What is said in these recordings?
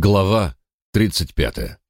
Глава 35.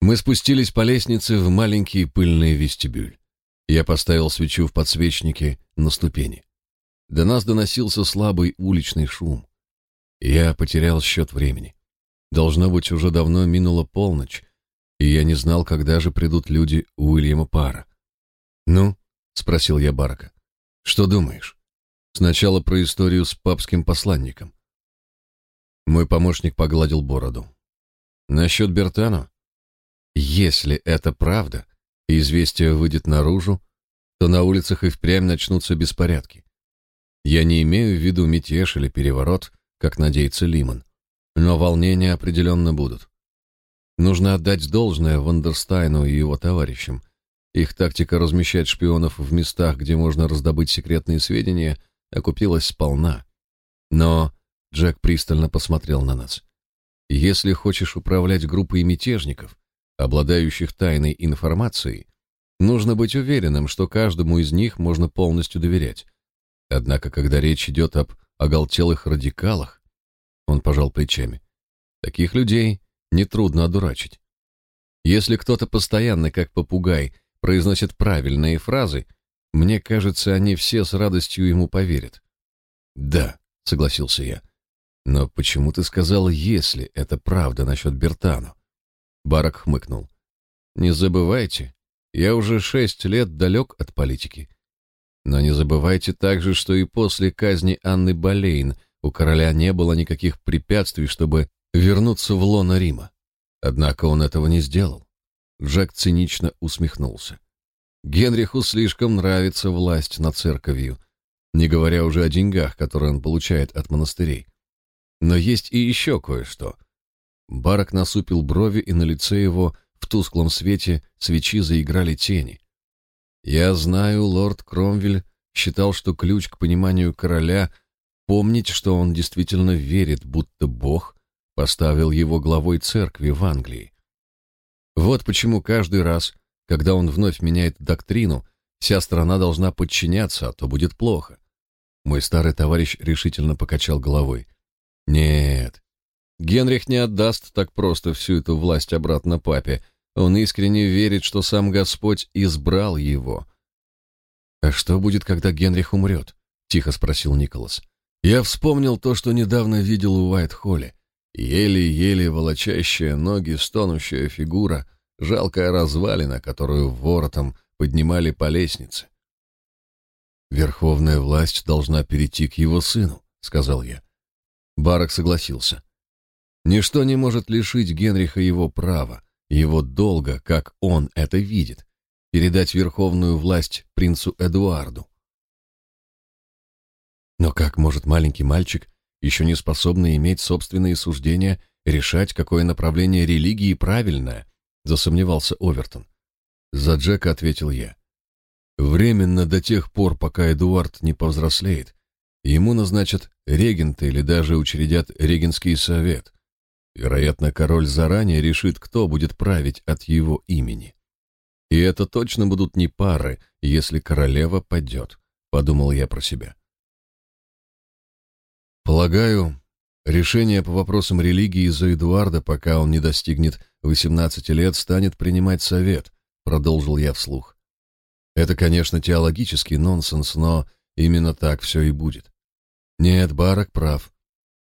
Мы спустились по лестнице в маленький пыльный вестибюль. Я поставил свечу в подсвечнике на ступени. До нас доносился слабый уличный шум. Я потерял счет времени. Должно быть, уже давно минула полночь, и я не знал, когда же придут люди Уильяма Пара. «Ну?» — спросил я Барака. «Что думаешь? Сначала про историю с папским посланником. Мой помощник погладил бороду. Насчет Бертано? Если это правда, и известие выйдет наружу, то на улицах и впрямь начнутся беспорядки. Я не имею в виду мятеж или переворот, как надеется Лимон, но волнения определенно будут. Нужно отдать должное Вандерстайну и его товарищам. Их тактика размещать шпионов в местах, где можно раздобыть секретные сведения, окупилась сполна. Но Джек пристально посмотрел на нас. Если хочешь управлять группой мятежников, обладающих тайной информацией, нужно быть уверенным, что каждому из них можно полностью доверять. Однако, когда речь идет об оголтелых радикалах, он пожал плечами. Таких людей нетрудно одурачить. Если кто-то постоянно, как попугай, произносит правильные фразы, мне кажется, они все с радостью ему поверят. Да, согласился я. Но почему ты сказал «если» это правда насчет Бертану? Барак хмыкнул. Не забывайте, я уже шесть лет далек от политики. Но не забывайте также, что и после казни Анны Болейн у короля не было никаких препятствий, чтобы вернуться в лоно Рима. Однако он этого не сделал. Джек цинично усмехнулся. Генриху слишком нравится власть над церковью, не говоря уже о деньгах, которые он получает от монастырей. Но есть и еще кое-что. Барак насупил брови, и на лице его в тусклом свете свечи заиграли тени. Я знаю, лорд Кромвель считал, что ключ к пониманию короля — помнить, что он действительно верит, будто Бог поставил его главой церкви в Англии. Вот почему каждый раз, когда он вновь меняет доктрину, вся страна должна подчиняться, а то будет плохо. Мой старый товарищ решительно покачал головой. Нет. Генрих не отдаст так просто всю эту власть обратно папе. Он искренне верит, что сам Господь избрал его. А что будет, когда Генрих умрет? тихо спросил Николас. Я вспомнил то, что недавно видел у Уайт-Холле. Еле-еле волочащая ноги, стонущая фигура, жалкая развалина, которую воротом поднимали по лестнице. Верховная власть должна перейти к его сыну, сказал я. Барак согласился. Ничто не может лишить Генриха его права, его долга, как он это видит, передать верховную власть принцу Эдуарду. Но как может маленький мальчик, еще не способный иметь собственные суждения, решать, какое направление религии правильное, засомневался Овертон. За Джека ответил я. Временно до тех пор, пока Эдуард не повзрослеет, Ему назначат регента или даже учредят регенский совет. Вероятно, король заранее решит, кто будет править от его имени. И это точно будут не пары, если королева падет, подумал я про себя. Полагаю, решение по вопросам религии за Эдуарда, пока он не достигнет 18 лет, станет принимать совет, продолжил я вслух. Это, конечно, теологический нонсенс, но именно так все и будет. Нет, Барак прав.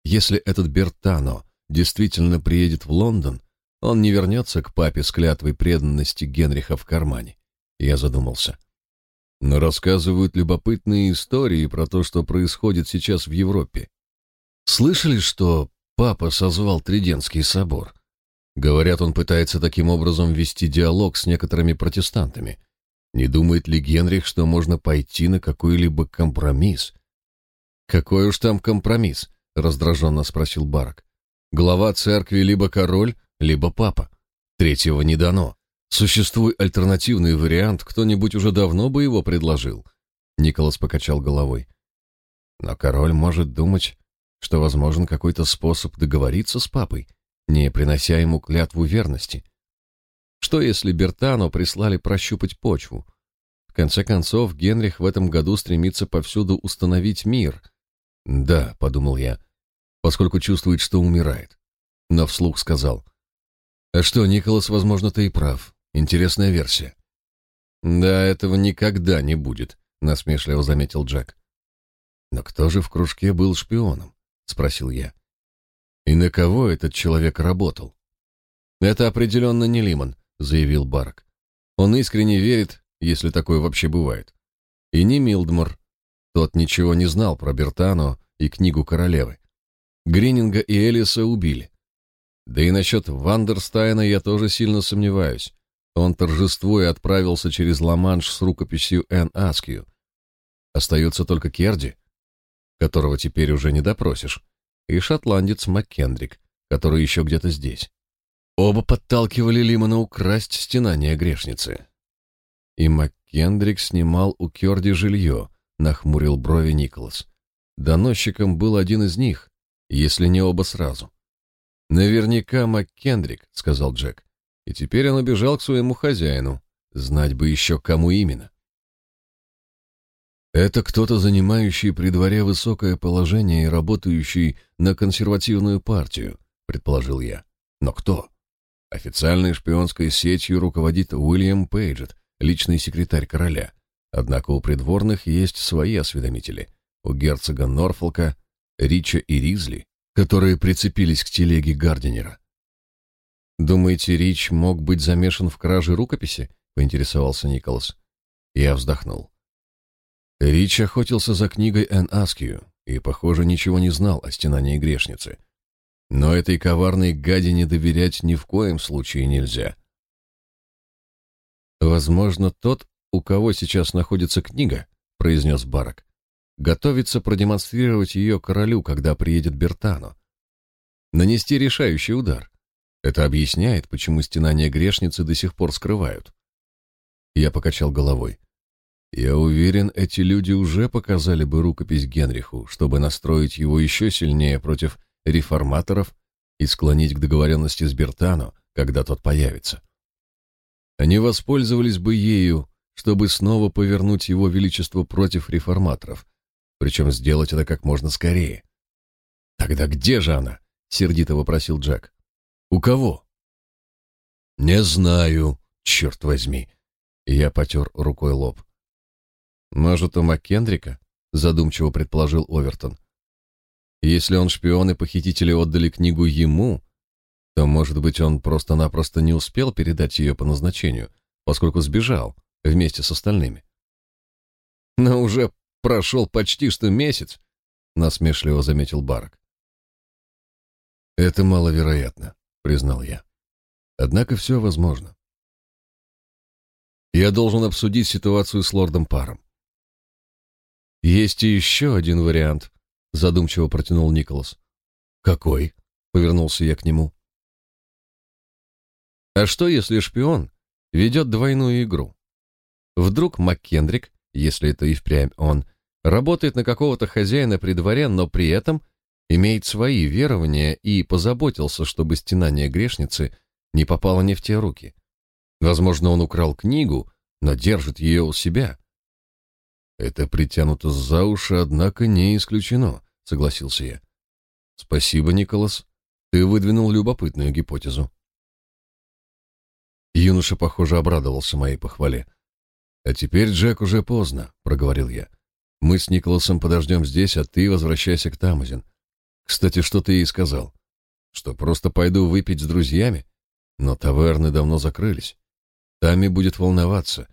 Если этот Бертано действительно приедет в Лондон, он не вернется к папе с клятвой преданности Генриха в кармане. Я задумался. Но рассказывают любопытные истории про то, что происходит сейчас в Европе. Слышали, что папа созвал Триденский собор? Говорят, он пытается таким образом вести диалог с некоторыми протестантами. Не думает ли Генрих, что можно пойти на какой-либо компромисс, какой уж там компромисс, раздраженно спросил Барак. Глава церкви либо король, либо папа. Третьего не дано. Существует альтернативный вариант, кто-нибудь уже давно бы его предложил. Николас покачал головой. Но король может думать, что возможен какой-то способ договориться с папой, не принося ему клятву верности. Что если Бертано прислали прощупать почву? В конце концов, Генрих в этом году стремится повсюду установить мир, да, подумал я, поскольку чувствует, что умирает. но вслух сказал. «А что, Николас, возможно, ты и прав. Интересная версия». «Да, этого никогда не будет», — насмешливо заметил Джек. «Но кто же в кружке был шпионом?» — спросил я. «И на кого этот человек работал?» «Это определенно не Лимон», — заявил Барк. «Он искренне верит, если такое вообще бывает. И не Милдмор. Тот ничего не знал про Бертано и книгу королевы. Грининга и Элиса убили. Да и насчет Вандерстайна я тоже сильно сомневаюсь. Он торжествуя отправился через Ла-Манш с рукописью Эн Аскью. Остается только Керди, которого теперь уже не допросишь, и шотландец МакКендрик, который еще где-то здесь. Оба подталкивали Лимона украсть стенание грешницы. И МакКендрик снимал у Керди жилье, нахмурил брови Николас. Доносчиком был один из них, если не оба сразу. Наверняка МакКендрик, сказал Джек. И теперь он убежал к своему хозяину. Знать бы еще, кому именно. Это кто-то, занимающий при дворе высокое положение и работающий на консервативную партию, предположил я. Но кто? Официальной шпионской сетью руководит Уильям Пейджет, личный секретарь короля. Однако у придворных есть свои осведомители. У герцога Норфолка, Рича и Ризли, которые прицепились к телеге Гардинера. «Думаете, Рич мог быть замешан в краже рукописи?» — поинтересовался Николас. Я вздохнул. Рич охотился за книгой Эн Аскью и, похоже, ничего не знал о стенании грешницы. Но этой коварной гадине доверять ни в коем случае нельзя. Возможно, тот, у кого сейчас находится книга, произнес Барак, готовится продемонстрировать ее королю, когда приедет Бертано. Нанести решающий удар. Это объясняет, почему стенания грешницы до сих пор скрывают. Я покачал головой. Я уверен, эти люди уже показали бы рукопись Генриху, чтобы настроить его еще сильнее против реформаторов и склонить к договоренности с Бертано, когда тот появится. Они воспользовались бы ею, чтобы снова повернуть его величество против реформаторов, причем сделать это как можно скорее. «Тогда где же она?» — сердито вопросил Джек. «У кого?» «Не знаю, черт возьми!» Я потер рукой лоб. «Может, у Маккендрика?» — задумчиво предположил Овертон. «Если он шпион и похитители отдали книгу ему, то, может быть, он просто-напросто не успел передать ее по назначению, поскольку сбежал вместе с остальными. Но уже прошел почти что месяц, насмешливо заметил Барак. Это маловероятно, признал я. Однако все возможно. Я должен обсудить ситуацию с лордом Паром. Есть и еще один вариант, задумчиво протянул Николас. Какой? повернулся я к нему. А что, если шпион ведет двойную игру? Вдруг МакКендрик, если это и впрямь он, работает на какого-то хозяина при дворе, но при этом имеет свои верования и позаботился, чтобы стенание грешницы не попало не в те руки. Возможно, он украл книгу, но держит ее у себя. Это притянуто за уши, однако не исключено, согласился я. Спасибо, Николас. Ты выдвинул любопытную гипотезу. Юноша, похоже, обрадовался моей похвале. «А теперь, Джек, уже поздно», — проговорил я. «Мы с Николасом подождем здесь, а ты возвращайся к Тамазин. Кстати, что ты ей сказал? Что просто пойду выпить с друзьями? Но таверны давно закрылись. Тами будет волноваться.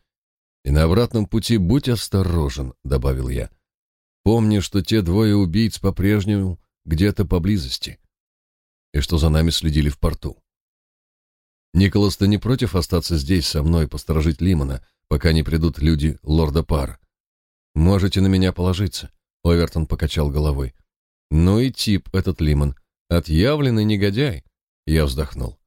И на обратном пути будь осторожен», — добавил я. «Помни, что те двое убийц по-прежнему где-то поблизости, и что за нами следили в порту». Николас, ты не против остаться здесь со мной посторожить Лимона, пока не придут люди лорда Пар? Можете на меня положиться. Овертон покачал головой. Ну и тип этот Лимон. Отъявленный негодяй. Я вздохнул.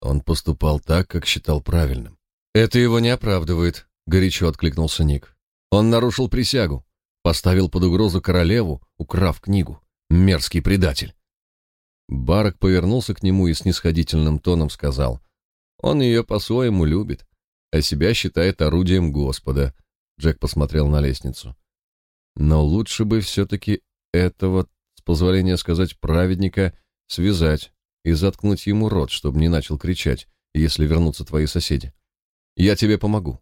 Он поступал так, как считал правильным. Это его не оправдывает, горячо откликнулся Ник. Он нарушил присягу, поставил под угрозу королеву, украв книгу. Мерзкий предатель. Барак повернулся к нему и снисходительным тоном сказал: он ее по-своему любит, а себя считает орудием Господа. Джек посмотрел на лестницу. Но лучше бы все-таки этого, с позволения сказать праведника, связать, и заткнуть ему рот, чтобы не начал кричать, если вернутся твои соседи. Я тебе помогу.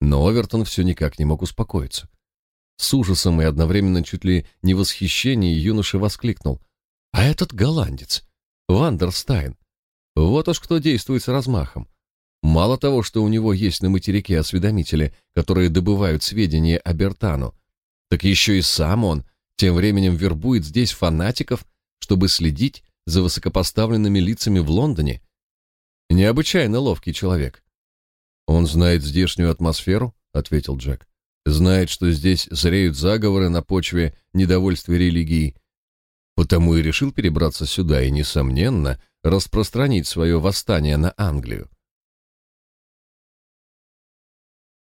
Но Овертон все никак не мог успокоиться. С ужасом и одновременно чуть ли не восхищением юноша воскликнул. «А этот голландец! Вандерстайн! Вот уж кто действует с размахом! Мало того, что у него есть на материке осведомители, которые добывают сведения о Бертану, так еще и сам он тем временем вербует здесь фанатиков, чтобы следить за высокопоставленными лицами в Лондоне. Необычайно ловкий человек. Он знает здешнюю атмосферу, ответил Джек. Знает, что здесь зреют заговоры на почве недовольства религией. Потому и решил перебраться сюда и, несомненно, распространить свое восстание на Англию.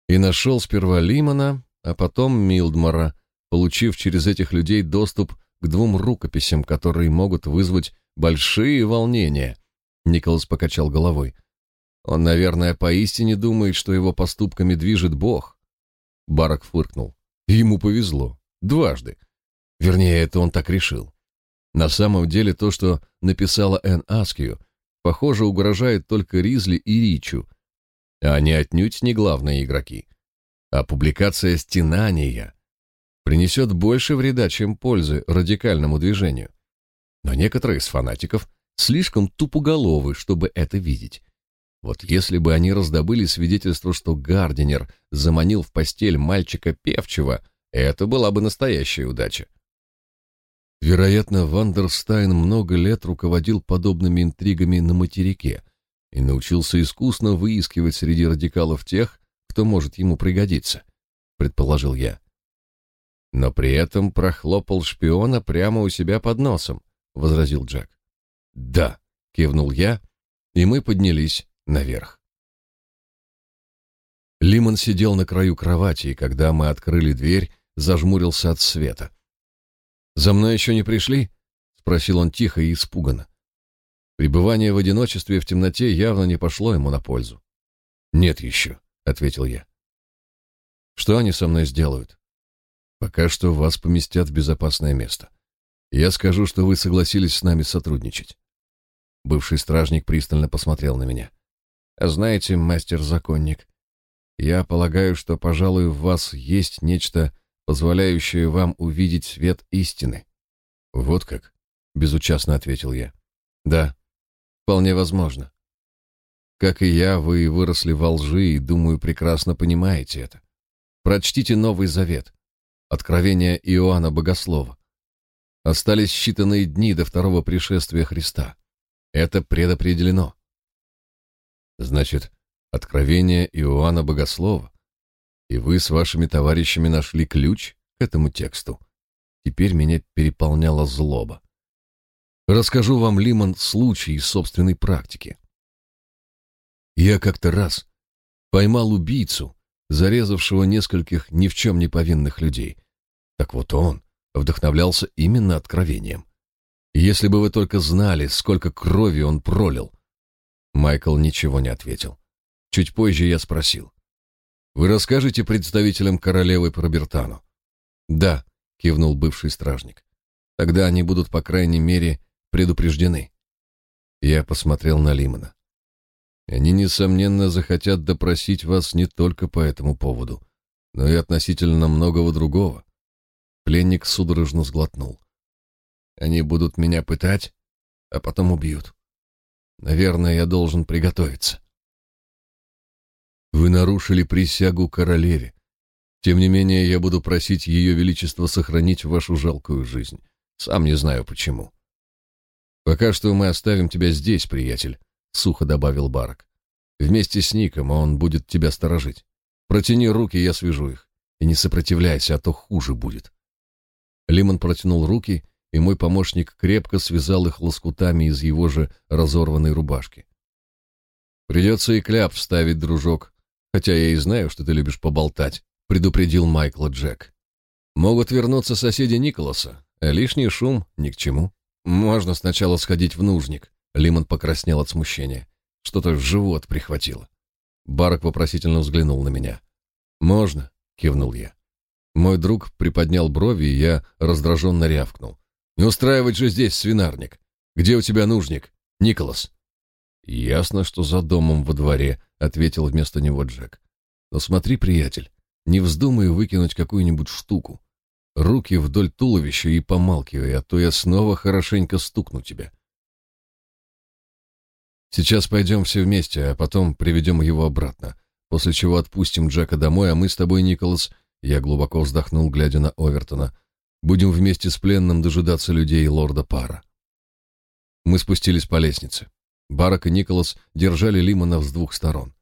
И нашел сперва Лимана, а потом Милдмора, получив через этих людей доступ к двум рукописям, которые могут вызвать большие волнения. Николас покачал головой. Он, наверное, поистине думает, что его поступками движет Бог. Барак фыркнул. Ему повезло. Дважды. Вернее, это он так решил. На самом деле то, что написала Энн Аскью, похоже, угрожает только Ризли и Ричу, а они отнюдь не главные игроки. А публикация «Стенания» принесет больше вреда, чем пользы радикальному движению. Но некоторые из фанатиков слишком тупоголовы, чтобы это видеть. Вот если бы они раздобыли свидетельство, что Гардинер заманил в постель мальчика певчего, это была бы настоящая удача. Вероятно, Вандерстайн много лет руководил подобными интригами на материке и научился искусно выискивать среди радикалов тех, кто может ему пригодиться, предположил я. Но при этом прохлопал шпиона прямо у себя под носом, возразил Джек. Да, кивнул я, и мы поднялись наверх. Лимон сидел на краю кровати, и когда мы открыли дверь, зажмурился от света. «За мной еще не пришли?» — спросил он тихо и испуганно. Пребывание в одиночестве в темноте явно не пошло ему на пользу. «Нет еще», — ответил я. «Что они со мной сделают?» «Пока что вас поместят в безопасное место. Я скажу, что вы согласились с нами сотрудничать». Бывший стражник пристально посмотрел на меня. А знаете, мастер-законник, я полагаю, что, пожалуй, в вас есть нечто, позволяющее вам увидеть свет истины. Вот как, безучастно ответил я. Да, вполне возможно. Как и я, вы выросли во лжи и, думаю, прекрасно понимаете это. Прочтите Новый Завет, Откровение Иоанна Богослова. Остались считанные дни до второго пришествия Христа. Это предопределено. Значит, откровение Иоанна Богослова. И вы с вашими товарищами нашли ключ к этому тексту. Теперь меня переполняла злоба. Расскажу вам, Лимон, случай из собственной практики. Я как-то раз поймал убийцу, зарезавшего нескольких ни в чем не повинных людей. Так вот он вдохновлялся именно откровением. Если бы вы только знали, сколько крови он пролил, Майкл ничего не ответил. Чуть позже я спросил. «Вы расскажете представителям королевы про Бертану?» «Да», — кивнул бывший стражник. «Тогда они будут, по крайней мере, предупреждены». Я посмотрел на Лимона. «Они, несомненно, захотят допросить вас не только по этому поводу, но и относительно многого другого». Пленник судорожно сглотнул. «Они будут меня пытать, а потом убьют. Наверное, я должен приготовиться. Вы нарушили присягу королеве. Тем не менее, я буду просить ее величество сохранить вашу жалкую жизнь. Сам не знаю почему. Пока что мы оставим тебя здесь, приятель, сухо добавил Барак. Вместе с Ником он будет тебя сторожить. Протяни руки, я свяжу их. И не сопротивляйся, а то хуже будет. Лимон протянул руки, и мой помощник крепко связал их лоскутами из его же разорванной рубашки. «Придется и кляп вставить, дружок, хотя я и знаю, что ты любишь поболтать», — предупредил Майкла Джек. «Могут вернуться соседи Николаса, а лишний шум ни к чему. Можно сначала сходить в нужник». Лимон покраснел от смущения. Что-то в живот прихватило. Барак вопросительно взглянул на меня. «Можно», — кивнул я. Мой друг приподнял брови, и я раздраженно рявкнул. Не устраивать же здесь свинарник. Где у тебя нужник? Николас. Ясно, что за домом во дворе, ответил вместо него Джек. Но смотри, приятель, не вздумай выкинуть какую-нибудь штуку. Руки вдоль туловища и помалкивай, а то я снова хорошенько стукну тебя. Сейчас пойдем все вместе, а потом приведем его обратно, после чего отпустим Джека домой, а мы с тобой, Николас, я глубоко вздохнул, глядя на Овертона, будем вместе с пленным дожидаться людей лорда Пара. Мы спустились по лестнице. Барак и Николас держали Лимона с двух сторон.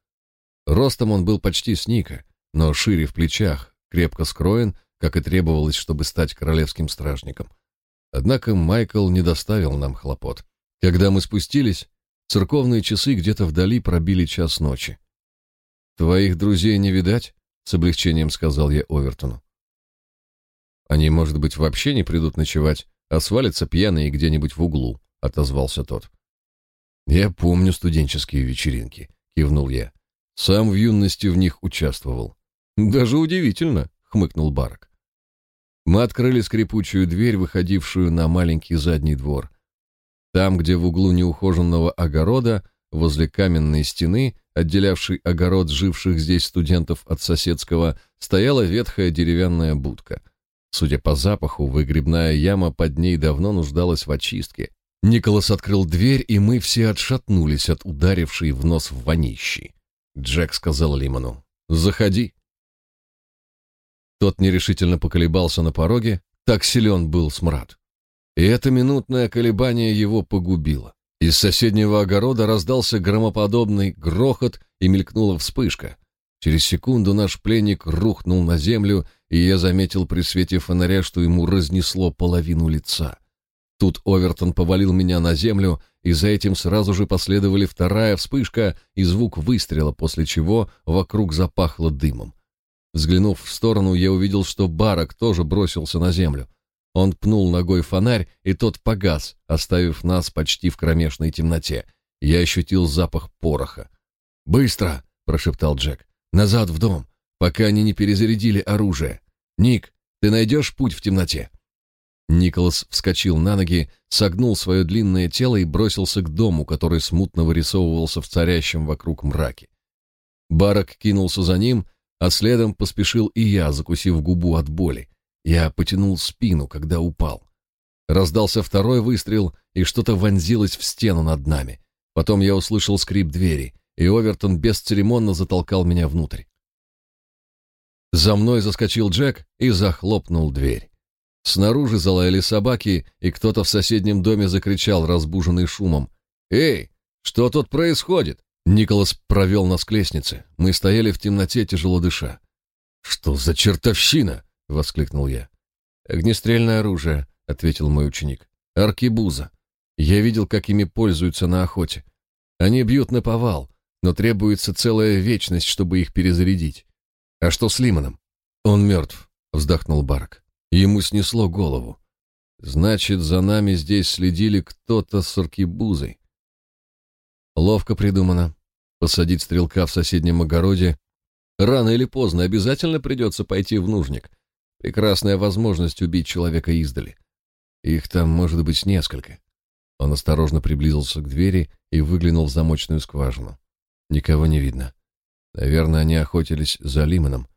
Ростом он был почти с Ника, но шире в плечах, крепко скроен, как и требовалось, чтобы стать королевским стражником. Однако Майкл не доставил нам хлопот. Когда мы спустились, церковные часы где-то вдали пробили час ночи. «Твоих друзей не видать?» — с облегчением сказал я Овертону. «Они, может быть, вообще не придут ночевать, а свалятся пьяные где-нибудь в углу», — отозвался тот. «Я помню студенческие вечеринки», — кивнул я. «Сам в юности в них участвовал». «Даже удивительно», — хмыкнул Барак. Мы открыли скрипучую дверь, выходившую на маленький задний двор. Там, где в углу неухоженного огорода, возле каменной стены, отделявшей огород живших здесь студентов от соседского, стояла ветхая деревянная будка. Судя по запаху, выгребная яма под ней давно нуждалась в очистке. Николас открыл дверь, и мы все отшатнулись от ударившей в нос вонищи. Джек сказал Лимону, «Заходи». Тот нерешительно поколебался на пороге, так силен был смрад. И это минутное колебание его погубило. Из соседнего огорода раздался громоподобный грохот и мелькнула вспышка. Через секунду наш пленник рухнул на землю, и я заметил при свете фонаря, что ему разнесло половину лица. Тут Овертон повалил меня на землю, и за этим сразу же последовали вторая вспышка и звук выстрела, после чего вокруг запахло дымом. Взглянув в сторону, я увидел, что Барак тоже бросился на землю. Он пнул ногой фонарь, и тот погас, оставив нас почти в кромешной темноте. Я ощутил запах пороха. «Быстро!» — прошептал Джек. «Назад в дом, пока они не перезарядили оружие. Ник, ты найдешь путь в темноте?» Николас вскочил на ноги, согнул свое длинное тело и бросился к дому, который смутно вырисовывался в царящем вокруг мраке. Барак кинулся за ним — а следом поспешил и я, закусив губу от боли. Я потянул спину, когда упал. Раздался второй выстрел, и что-то вонзилось в стену над нами. Потом я услышал скрип двери, и Овертон бесцеремонно затолкал меня внутрь. За мной заскочил Джек и захлопнул дверь. Снаружи залаяли собаки, и кто-то в соседнем доме закричал, разбуженный шумом. «Эй, что тут происходит?» Николас провел нас к лестнице. Мы стояли в темноте, тяжело дыша. «Что за чертовщина?» — воскликнул я. «Огнестрельное оружие», — ответил мой ученик. «Аркебуза. Я видел, как ими пользуются на охоте. Они бьют на повал, но требуется целая вечность, чтобы их перезарядить. А что с Лимоном?» «Он мертв», — вздохнул Барк. Ему снесло голову. «Значит, за нами здесь следили кто-то с аркебузой. Ловко придумано. Посадить стрелка в соседнем огороде. Рано или поздно обязательно придется пойти в нужник. Прекрасная возможность убить человека издали. Их там может быть несколько. Он осторожно приблизился к двери и выглянул в замочную скважину. Никого не видно. Наверное, они охотились за Лимоном,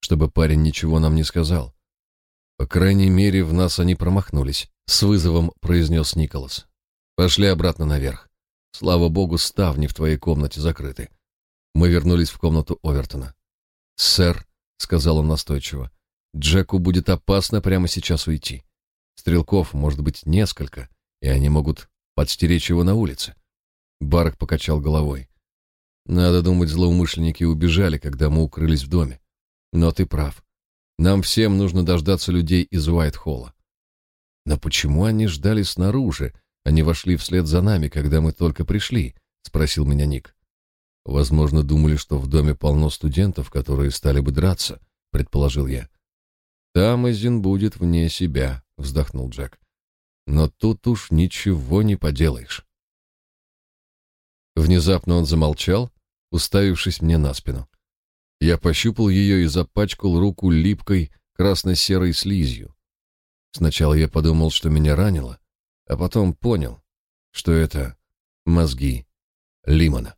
чтобы парень ничего нам не сказал. По крайней мере, в нас они промахнулись, с вызовом произнес Николас. Пошли обратно наверх. Слава богу, ставни в твоей комнате закрыты. Мы вернулись в комнату Овертона. «Сэр», — сказал он настойчиво, — «Джеку будет опасно прямо сейчас уйти. Стрелков может быть несколько, и они могут подстеречь его на улице». Барк покачал головой. «Надо думать, злоумышленники убежали, когда мы укрылись в доме. Но ты прав. Нам всем нужно дождаться людей из Уайт-Холла. Но почему они ждали снаружи, они вошли вслед за нами, когда мы только пришли, спросил меня Ник. Возможно, думали, что в доме полно студентов, которые стали бы драться, предположил я. Тамазин будет вне себя, вздохнул Джек. Но тут уж ничего не поделаешь. Внезапно он замолчал, уставившись мне на спину. Я пощупал ее и запачкал руку липкой красно-серой слизью. Сначала я подумал, что меня ранило, а потом понял, что это мозги Лимона.